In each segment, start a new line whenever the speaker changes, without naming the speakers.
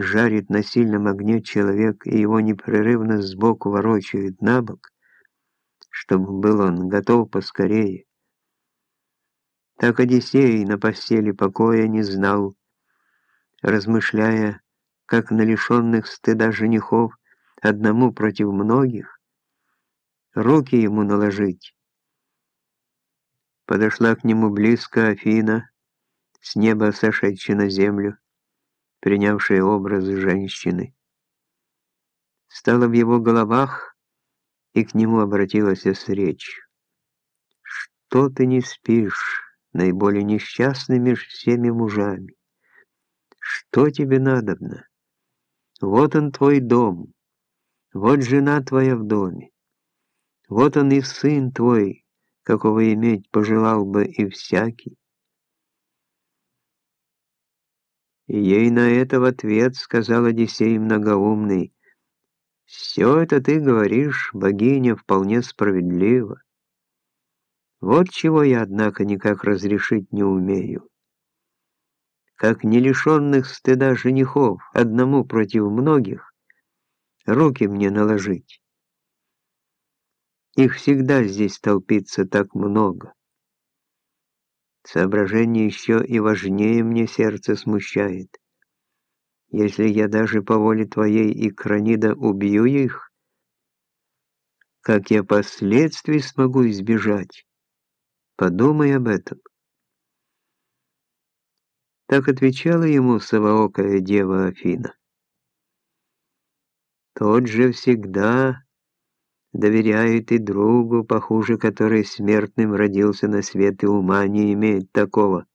жарит на сильном огне человек, и его непрерывно сбоку ворочают на бок, чтобы был он готов поскорее. Так Одиссей на постели покоя не знал, размышляя, как на лишенных стыда женихов одному против многих, руки ему наложить. Подошла к нему близко Афина, с неба сошедшая на землю, принявшая образ женщины. Стала в его головах, и к нему обратилась с речью. «Что ты не спишь, наиболее несчастный меж всеми мужами? Что тебе надобно? Вот он твой дом, вот жена твоя в доме, вот он и сын твой, какого иметь пожелал бы и всякий. Ей на это в ответ сказал Одиссей многоумный, «Все это ты говоришь, богиня, вполне справедливо. Вот чего я, однако, никак разрешить не умею. Как не лишенных стыда женихов, одному против многих, руки мне наложить. Их всегда здесь толпится так много. Соображение еще и важнее мне сердце смущает. Если я даже по воле твоей и Кранида убью их, как я последствий смогу избежать? Подумай об этом. Так отвечала ему совоокая дева Афина. Тот же всегда доверяет и другу, похуже который смертным родился на свет и ума не имеет такого.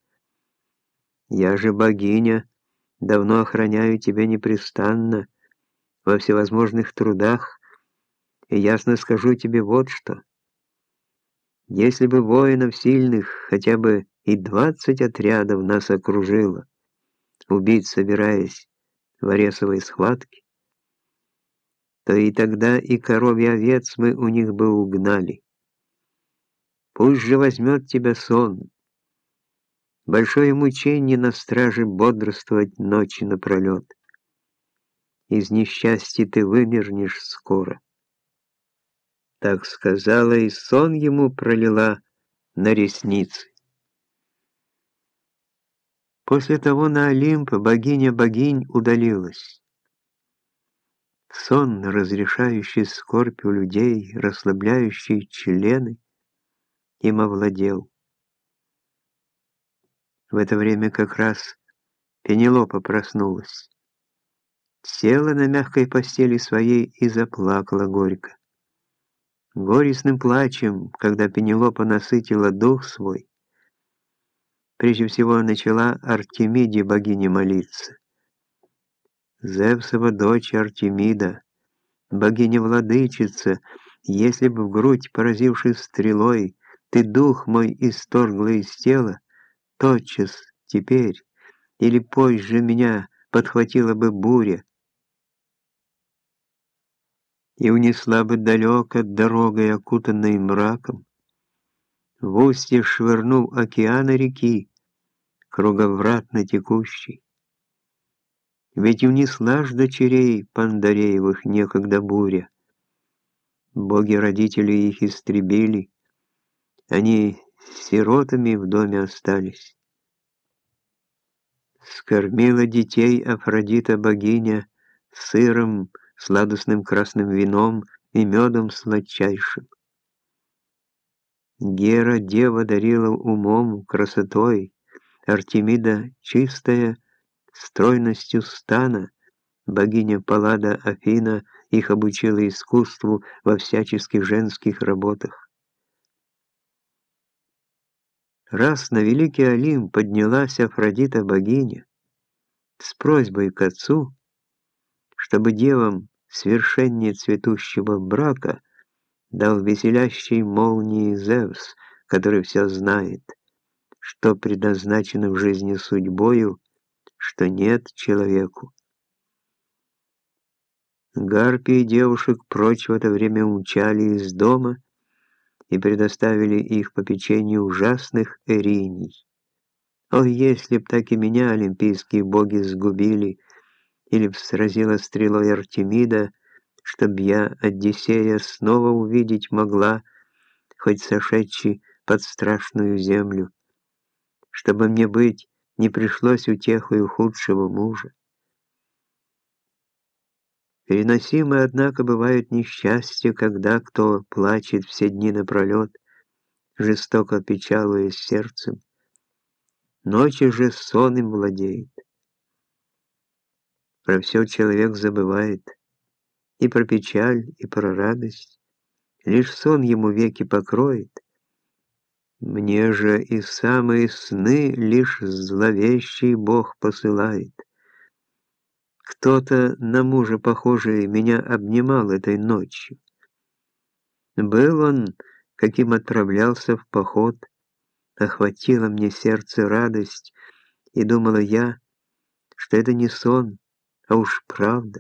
Я же богиня, давно охраняю тебя непрестанно во всевозможных трудах, и ясно скажу тебе вот что. Если бы воинов сильных хотя бы и двадцать отрядов нас окружило, убить собираясь в Аресовой схватке, то и тогда и коровий овец мы у них бы угнали. Пусть же возьмет тебя сон. Большое мучение на страже бодрствовать ночи напролет. Из несчастья ты вымернешь скоро. Так сказала, и сон ему пролила на ресницы. После того на Олимп богиня богинь удалилась. Сон, разрешающий скорбь у людей, расслабляющий члены, им овладел. В это время как раз Пенелопа проснулась. Села на мягкой постели своей и заплакала горько. Горестным плачем, когда Пенелопа насытила дух свой, прежде всего начала Артемиде богине молиться. Зевсова дочь Артемида, богиня-владычица, если бы в грудь поразившись стрелой, ты дух мой исторгла из тела, тотчас, теперь или позже меня подхватила бы буря и унесла бы далеко дорогой, окутанной мраком, в устье швырнув океана реки, круговратно текущий. Ведь унесла ж дочерей Пандареевых некогда буря. Боги-родители их истребили, они сиротами в доме остались. Скормила детей Афродита богиня сыром, сладостным красным вином и медом сладчайшим. Гера дева дарила умом, красотой, Артемида чистая, стройностью стана, богиня Паллада Афина их обучила искусству во всяческих женских работах. Раз на Великий Олимп поднялась Афродита-богиня с просьбой к отцу, чтобы девам свершение цветущего брака дал веселящей молнии Зевс, который все знает, что предназначено в жизни судьбою, что нет человеку. Гарпии девушек прочь в это время умчали из дома и предоставили их попечению ужасных эриний. О, если б так и меня олимпийские боги сгубили, или б сразила стрелой Артемида, чтоб я Одиссея снова увидеть могла, хоть сошедший под страшную землю, чтобы мне быть не пришлось утехою худшего мужа. Переносимы, однако, бывают несчастья, когда кто плачет все дни напролет, жестоко печалуясь сердцем. Ночи же сон им владеет. Про все человек забывает, и про печаль, и про радость. Лишь сон ему веки покроет. Мне же и самые сны лишь зловещий Бог посылает. Кто-то на мужа похожий меня обнимал этой ночью. Был он, каким отправлялся в поход, охватила мне сердце радость, и думала я, что это не сон, а уж правда.